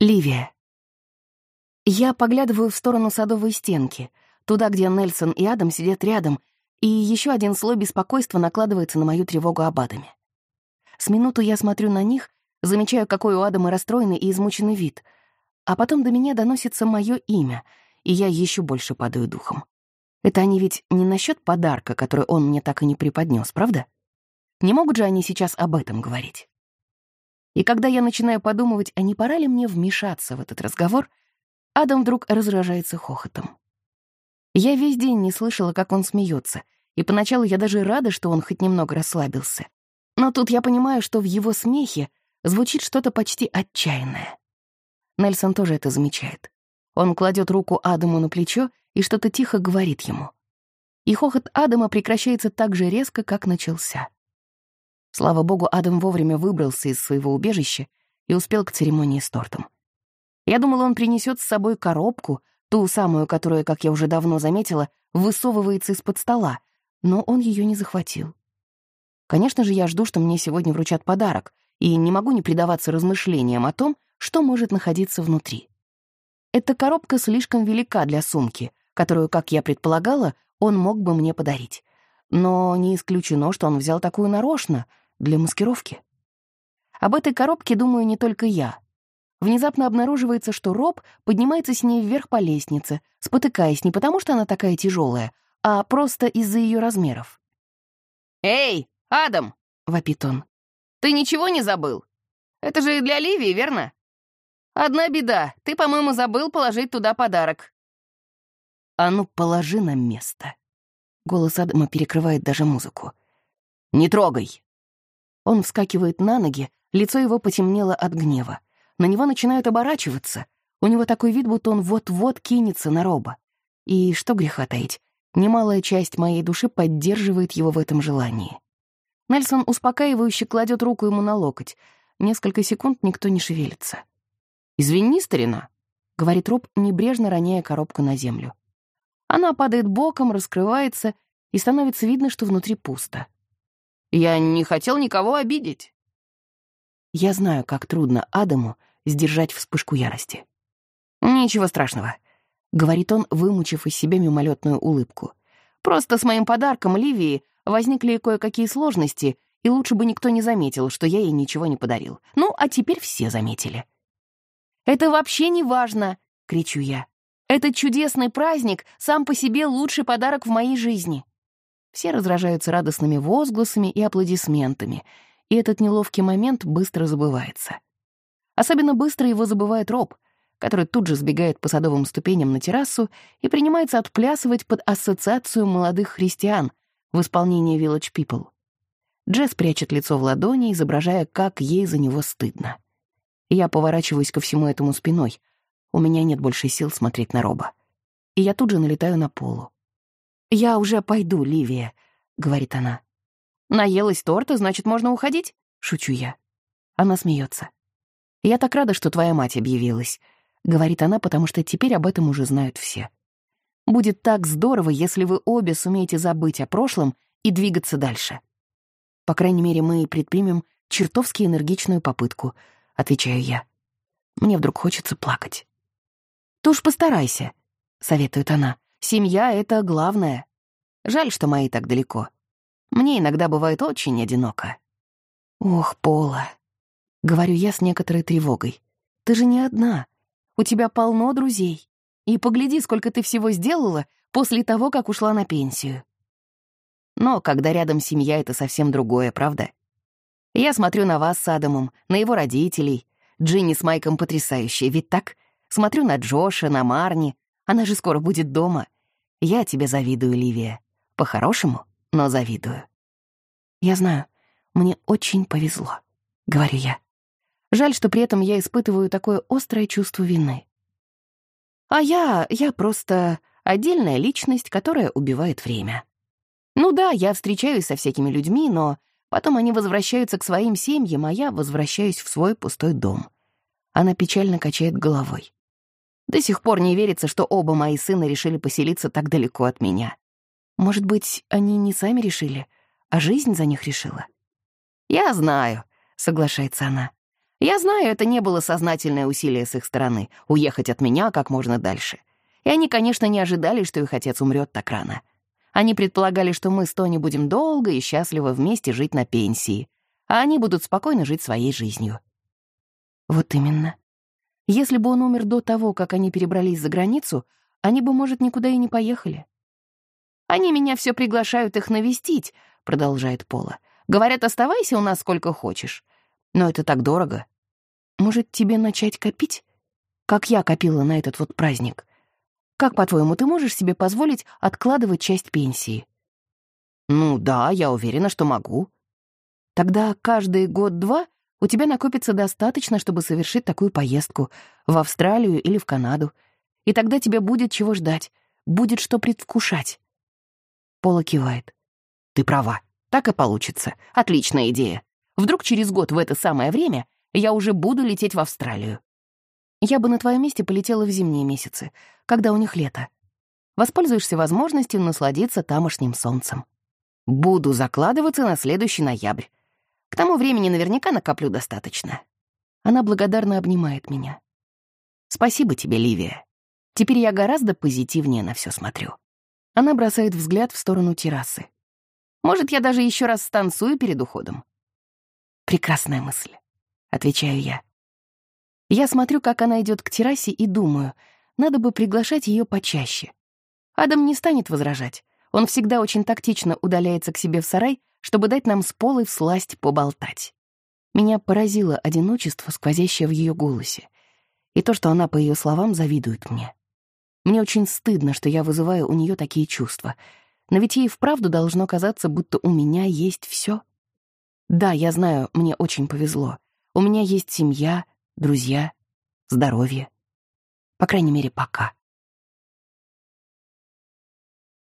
Ливия. Я поглядываю в сторону садовой стенки, туда, где Нельсон и Адам сидят рядом, и еще один слой беспокойства накладывается на мою тревогу об Адаме. С минуту я смотрю на них, замечаю, какой у Адама расстроенный и измученный вид, а потом до меня доносится мое имя, и я еще больше падаю духом. Это они ведь не насчет подарка, который он мне так и не преподнес, правда? Не могут же они сейчас об этом говорить? И когда я начинаю подумывать, а не пора ли мне вмешаться в этот разговор, Адам вдруг разражается хохотом. Я весь день не слышала, как он смеется, и поначалу я даже рада, что он хоть немного расслабился. Но тут я понимаю, что в его смехе звучит что-то почти отчаянное. Нельсон тоже это замечает. Он кладет руку Адаму на плечо и что-то тихо говорит ему. И хохот Адама прекращается так же резко, как начался. Слава богу, Адам вовремя выбрался из своего убежища и успел к церемонии с тортом. Я думала, он принесет с собой коробку, ту самую, которая, как я уже давно заметила, высовывается из-под стола, но он ее не захватил. Конечно же, я жду, что мне сегодня вручат подарок, и не могу не предаваться размышлениям о том, что может находиться внутри. Эта коробка слишком велика для сумки, которую, как я предполагала, он мог бы мне подарить. Но не исключено, что он взял такую нарочно, для маскировки. Об этой коробке думаю не только я. Внезапно обнаруживается, что Роб поднимается с ней вверх по лестнице, спотыкаясь не потому, что она такая тяжелая, а просто из-за ее размеров. «Эй, Адам!» — вопит он. «Ты ничего не забыл? Это же для Ливии, верно? Одна беда, ты, по-моему, забыл положить туда подарок». «А ну, положи на место». Голос Адама перекрывает даже музыку. «Не трогай!» Он вскакивает на ноги, лицо его потемнело от гнева. На него начинают оборачиваться. У него такой вид, будто он вот-вот кинется на Роба. И что греха таить, немалая часть моей души поддерживает его в этом желании. Нельсон успокаивающе кладет руку ему на локоть. Несколько секунд никто не шевелится. «Извини, старина», — говорит Роб, небрежно роняя коробку на землю. Она падает боком, раскрывается, и становится видно, что внутри пусто. Я не хотел никого обидеть. Я знаю, как трудно Адаму сдержать вспышку ярости. «Ничего страшного», — говорит он, вымучив из себя мимолетную улыбку. «Просто с моим подарком Ливии возникли кое-какие сложности, и лучше бы никто не заметил, что я ей ничего не подарил. Ну, а теперь все заметили». «Это вообще не важно!» — кричу я. «Этот чудесный праздник сам по себе лучший подарок в моей жизни. Все разражаются радостными возгласами и аплодисментами, и этот неловкий момент быстро забывается. Особенно быстро его забывает Роб, который тут же сбегает по садовым ступеням на террасу и принимается отплясывать под ассоциацию молодых христиан в исполнении Village People. Джесс прячет лицо в ладони, изображая, как ей за него стыдно. Я поворачиваюсь ко всему этому спиной. У меня нет больше сил смотреть на Роба. И я тут же налетаю на полу. «Я уже пойду, Ливия», — говорит она. «Наелась торта, значит, можно уходить?» — шучу я. Она смеется. «Я так рада, что твоя мать объявилась», — говорит она, потому что теперь об этом уже знают все. «Будет так здорово, если вы обе сумеете забыть о прошлом и двигаться дальше. По крайней мере, мы предпримем чертовски энергичную попытку», — отвечаю я. Мне вдруг хочется плакать. «Ты уж постарайся», — советует она. Семья — это главное. Жаль, что мои так далеко. Мне иногда бывает очень одиноко. Ох, Пола, — говорю я с некоторой тревогой. Ты же не одна. У тебя полно друзей. И погляди, сколько ты всего сделала после того, как ушла на пенсию. Но когда рядом семья, это совсем другое, правда? Я смотрю на вас с Адамом, на его родителей. Джинни с Майком потрясающие, ведь так? Смотрю на Джоша, на Марни, она же скоро будет дома. Я тебе завидую, Ливия. По-хорошему, но завидую. Я знаю, мне очень повезло, — говорю я. Жаль, что при этом я испытываю такое острое чувство вины. А я, я просто отдельная личность, которая убивает время. Ну да, я встречаюсь со всякими людьми, но потом они возвращаются к своим семьям, а я возвращаюсь в свой пустой дом. Она печально качает головой. До сих пор не верится, что оба мои сына решили поселиться так далеко от меня. Может быть, они не сами решили, а жизнь за них решила? «Я знаю», — соглашается она. Я знаю, это не было сознательное усилие с их стороны — уехать от меня как можно дальше. И они, конечно, не ожидали, что их отец умрет так рано. Они предполагали, что мы с Тони будем долго и счастливо вместе жить на пенсии, а они будут спокойно жить своей жизнью. Вот именно. Если бы он умер до того, как они перебрались за границу, они бы, может, никуда и не поехали. «Они меня все приглашают их навестить», — продолжает Пола. «Говорят, оставайся у нас сколько хочешь. Но это так дорого. Может, тебе начать копить? Как я копила на этот вот праздник. Как, по-твоему, ты можешь себе позволить откладывать часть пенсии? Ну да, я уверена, что могу. Тогда каждый год-два у тебя накопится достаточно, чтобы совершить такую поездку в Австралию или в Канаду. И тогда тебе будет чего ждать, будет что предвкушать. Пола кивает. Ты права, так и получится. Отличная идея. Вдруг через год в это самое время я уже буду лететь в Австралию. Я бы на твоем месте полетела в зимние месяцы, когда у них лето. Воспользуешься возможностью насладиться тамошним солнцем. Буду закладываться на следующий ноябрь. К тому времени наверняка накоплю достаточно. Она благодарно обнимает меня. Спасибо тебе, Ливия. Теперь я гораздо позитивнее на все смотрю. Она бросает взгляд в сторону террасы. Может, я даже еще раз станцую перед уходом. Прекрасная мысль, отвечаю я. Я смотрю, как она идет к террасе, и думаю, надо бы приглашать ее почаще. Адам не станет возражать. Он всегда очень тактично удаляется к себе в сарай, чтобы дать нам с Полой всласть поболтать. Меня поразило одиночество, сквозящее в ее голосе, и то, что она, по ее словам, завидует мне. Мне очень стыдно, что я вызываю у нее такие чувства, но ведь ей вправду должно казаться, будто у меня есть все. Да, я знаю, мне очень повезло. У меня есть семья, друзья, здоровье. По крайней мере, пока.